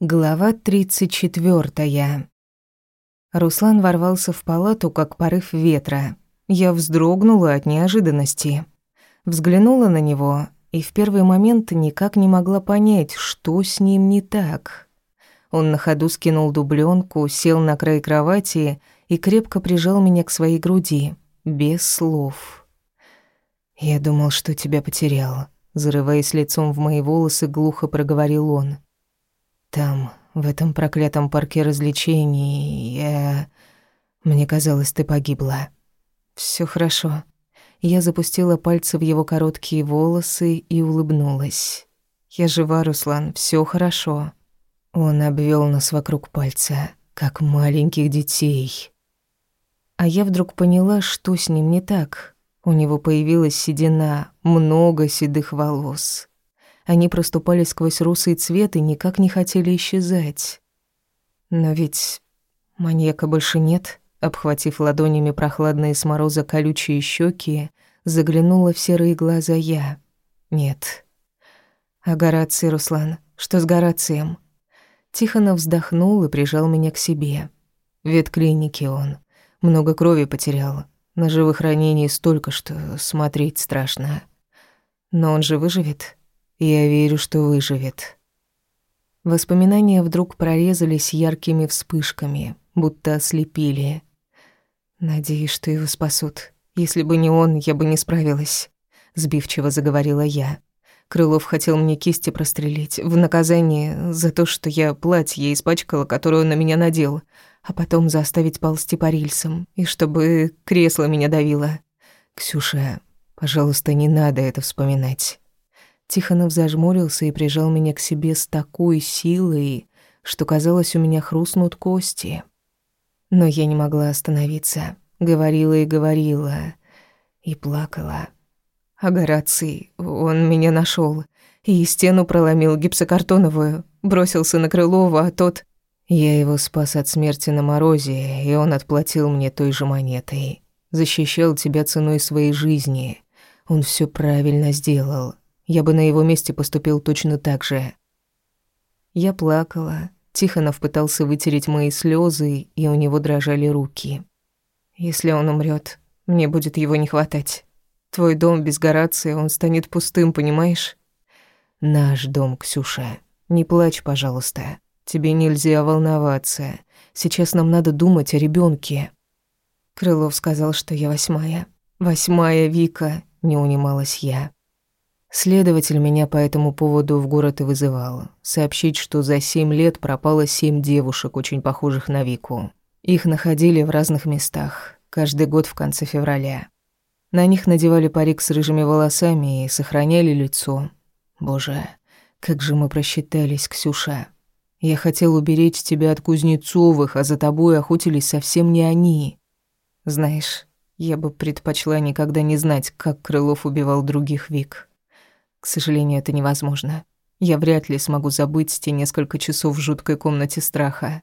Глава 34. Руслан ворвался в палату, как порыв ветра. Я вздрогнула от неожиданности. Взглянула на него и в первый момент никак не могла понять, что с ним не так. Он на ходу скинул дубленку, сел на край кровати и крепко прижал меня к своей груди, без слов. «Я думал, что тебя потерял», — зарываясь лицом в мои волосы, глухо проговорил он. Там, в этом проклятом парке развлечений, я... Мне казалось, ты погибла. Всё хорошо. Я запустила пальцы в его короткие волосы и улыбнулась. Я жива, Руслан, всё хорошо. Он обвёл нас вокруг пальца, как маленьких детей. А я вдруг поняла, что с ним не так. У него появилась седина, много седых волос. Они проступали сквозь русый цвет и никак не хотели исчезать. Но ведь маньяка больше нет. Обхватив ладонями прохладные с мороза колючие щеки, заглянула в серые глаза я. Нет. А Гораций, Руслан? Что с Горацием? Тихонов вздохнул и прижал меня к себе. В ветклинике он. Много крови потерял. Ножевых ранений столько, что смотреть страшно. Но он же выживет. Я верю, что выживет. Воспоминания вдруг прорезались яркими вспышками, будто ослепили. Надеюсь, что его спасут. Если бы не он, я бы не справилась, сбивчиво заговорила я. Крылов хотел мне кисти прострелить в наказание за то, что я платье испачкала, которое он на меня надел, а потом заставить ползти по рельсам, и чтобы кресло меня давило. Ксюша, пожалуйста, не надо это вспоминать. Тихонов зажмурился и прижал меня к себе с такой силой, что казалось, у меня хрустнут кости. Но я не могла остановиться. Говорила и говорила. И плакала. А Гораций, он меня нашел И стену проломил гипсокартоновую. Бросился на Крылова, а тот... Я его спас от смерти на морозе, и он отплатил мне той же монетой. Защищал тебя ценой своей жизни. Он все правильно сделал. Я бы на его месте поступил точно так же. Я плакала. Тихонов пытался вытереть мои слезы, и у него дрожали руки. Если он умрет, мне будет его не хватать. Твой дом без Горации, он станет пустым, понимаешь? Наш дом, Ксюша. Не плачь, пожалуйста. Тебе нельзя волноваться. Сейчас нам надо думать о ребенке. Крылов сказал, что я восьмая. Восьмая Вика, не унималась я. Следователь меня по этому поводу в город и вызывал. Сообщить, что за семь лет пропало семь девушек, очень похожих на Вику. Их находили в разных местах, каждый год в конце февраля. На них надевали парик с рыжими волосами и сохраняли лицо. Боже, как же мы просчитались, Ксюша. Я хотел уберечь тебя от Кузнецовых, а за тобой охотились совсем не они. Знаешь, я бы предпочла никогда не знать, как Крылов убивал других Вик. К сожалению, это невозможно. Я вряд ли смогу забыть те несколько часов в жуткой комнате страха.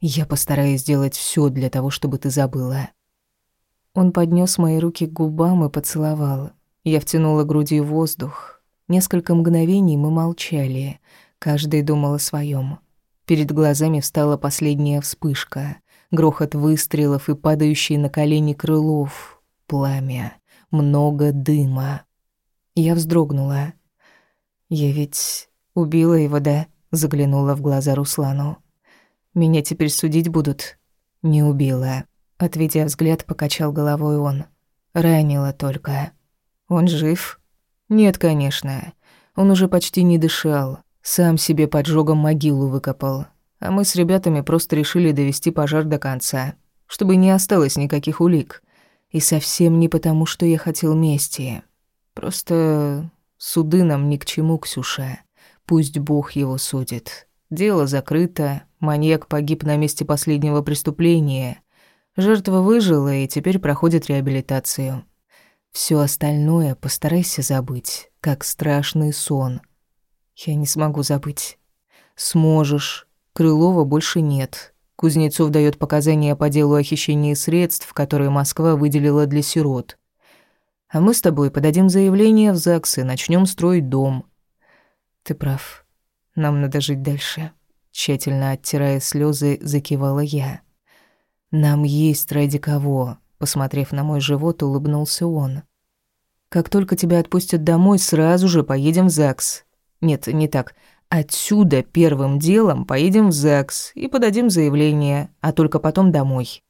Я постараюсь сделать все для того, чтобы ты забыла. Он поднес мои руки к губам и поцеловал. Я втянула грудью воздух. Несколько мгновений мы молчали. Каждый думал о своем. Перед глазами встала последняя вспышка. Грохот выстрелов и падающий на колени крылов. Пламя. Много дыма. Я вздрогнула. «Я ведь убила его, да?» Заглянула в глаза Руслану. «Меня теперь судить будут?» «Не убила». Отведя взгляд, покачал головой он. «Ранила только». «Он жив?» «Нет, конечно. Он уже почти не дышал. Сам себе поджогом могилу выкопал. А мы с ребятами просто решили довести пожар до конца, чтобы не осталось никаких улик. И совсем не потому, что я хотел мести. Просто суды нам ни к чему, Ксюша. Пусть Бог его судит. Дело закрыто, маньяк погиб на месте последнего преступления. Жертва выжила и теперь проходит реабилитацию. Все остальное постарайся забыть, как страшный сон. Я не смогу забыть. Сможешь. Крылова больше нет. Кузнецов дает показания по делу о хищении средств, которые Москва выделила для сирот. А мы с тобой подадим заявление в ЗАГС и начнем строить дом. Ты прав. Нам надо жить дальше. тщательно оттирая слезы, закивала я. Нам есть ради кого, посмотрев на мой живот, улыбнулся он. Как только тебя отпустят домой, сразу же поедем в ЗАГС. Нет, не так. Отсюда первым делом поедем в ЗАГС и подадим заявление, а только потом домой.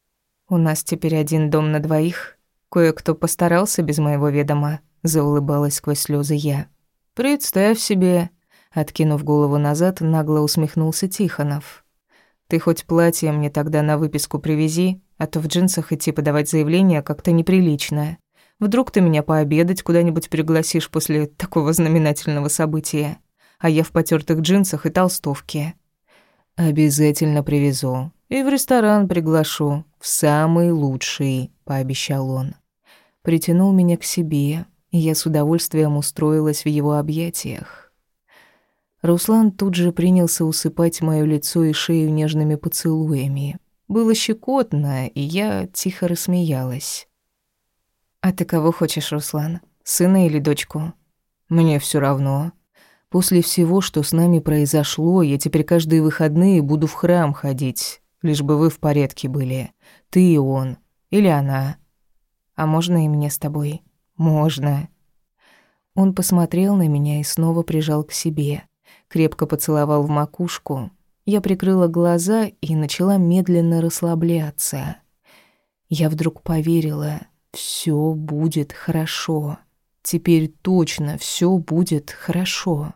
У нас теперь один дом на двоих. Кое-кто постарался без моего ведома, заулыбалась сквозь слезы я. Представь себе, откинув голову назад, нагло усмехнулся Тихонов. Ты хоть платье мне тогда на выписку привези, а то в джинсах идти подавать заявление как-то неприлично. Вдруг ты меня пообедать куда-нибудь пригласишь после такого знаменательного события а я в потертых джинсах и толстовке. «Обязательно привезу. И в ресторан приглашу. В самый лучший», — пообещал он. Притянул меня к себе, и я с удовольствием устроилась в его объятиях. Руслан тут же принялся усыпать моё лицо и шею нежными поцелуями. Было щекотно, и я тихо рассмеялась. «А ты кого хочешь, Руслан? Сына или дочку?» «Мне всё равно», После всего, что с нами произошло, я теперь каждые выходные буду в храм ходить, лишь бы вы в порядке были. Ты и он. Или она. А можно и мне с тобой? Можно. Он посмотрел на меня и снова прижал к себе. Крепко поцеловал в макушку. Я прикрыла глаза и начала медленно расслабляться. Я вдруг поверила, все будет хорошо. Теперь точно все будет хорошо.